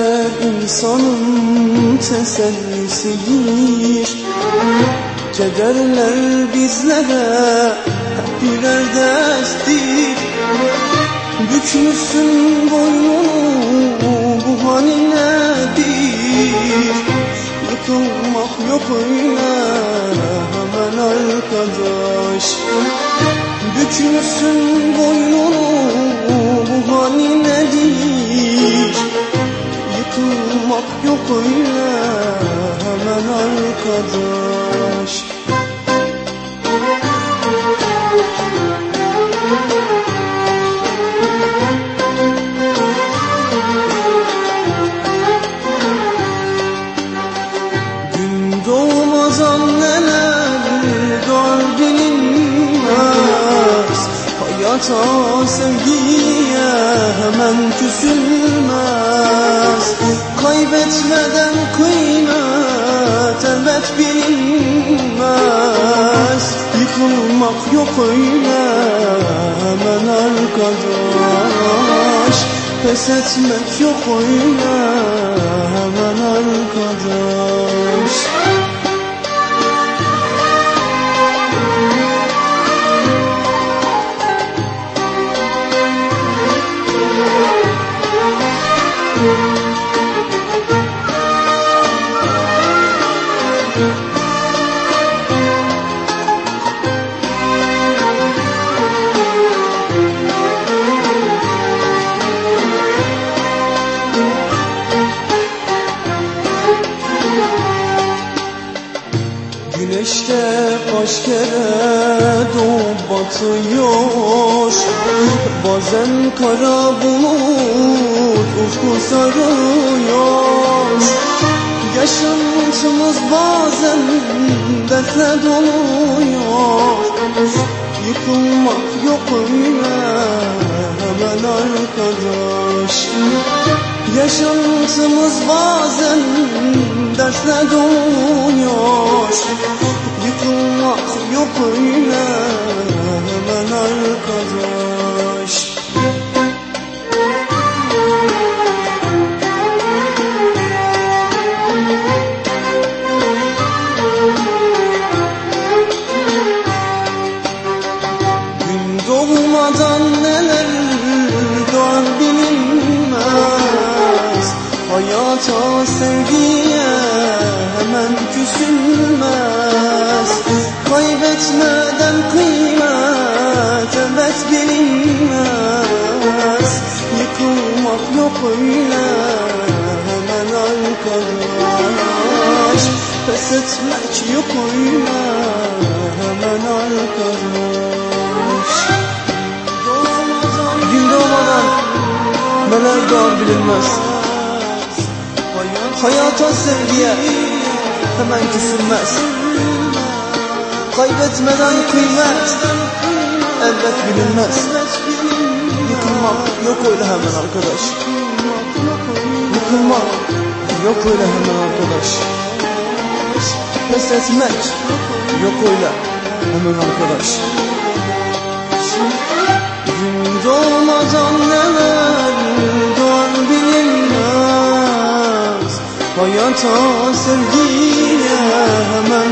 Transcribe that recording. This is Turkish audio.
Ümitler insanın tesellisidir. Kederler bizlere hep birer derstir Bükmüşsün boynunu bu hani nedir? Yıkılmak yok öyle hemen arkadaş. Bükmüşsün boynunu Yıkılmak yok öyle hemen arkadaş. Gün doğmadan neler doğar bilinmez Hayata sevgiye hemen küsülmez Kaybetmeden kıymet elbet bilinmez. Yıkılmak yok öyle hemen arkadaş. Pes etmek yok öyle Güneşte kaç kere doğup batıyor Bazen kara bulut ufku sarıyor Yaşantımız bazen dertle doluyor. Yıkılmak yok öyle hemen arkadaş. Yaşantımız bazen dersle doluyor Yıkılmak yok Kaybetmeden kıymet elbet bilinmez. Yıkılmak yok öyle hemen arkadaş. Pes etmek yok öyle hemen arkadaş. Gün doğmadan neler doğar bilinmez. Hayata sevgiye hemen küsülmez Kaybetmeden kıymet elbet bilinmez. Yıkılmak yok öyle hemen arkadaş. Yıkılmak yok öyle hemen arkadaş. Pes etmek yok öyle hemen arkadaş. Gün doğmadan neler doğar bilinmez. Hayata sevgiye hemen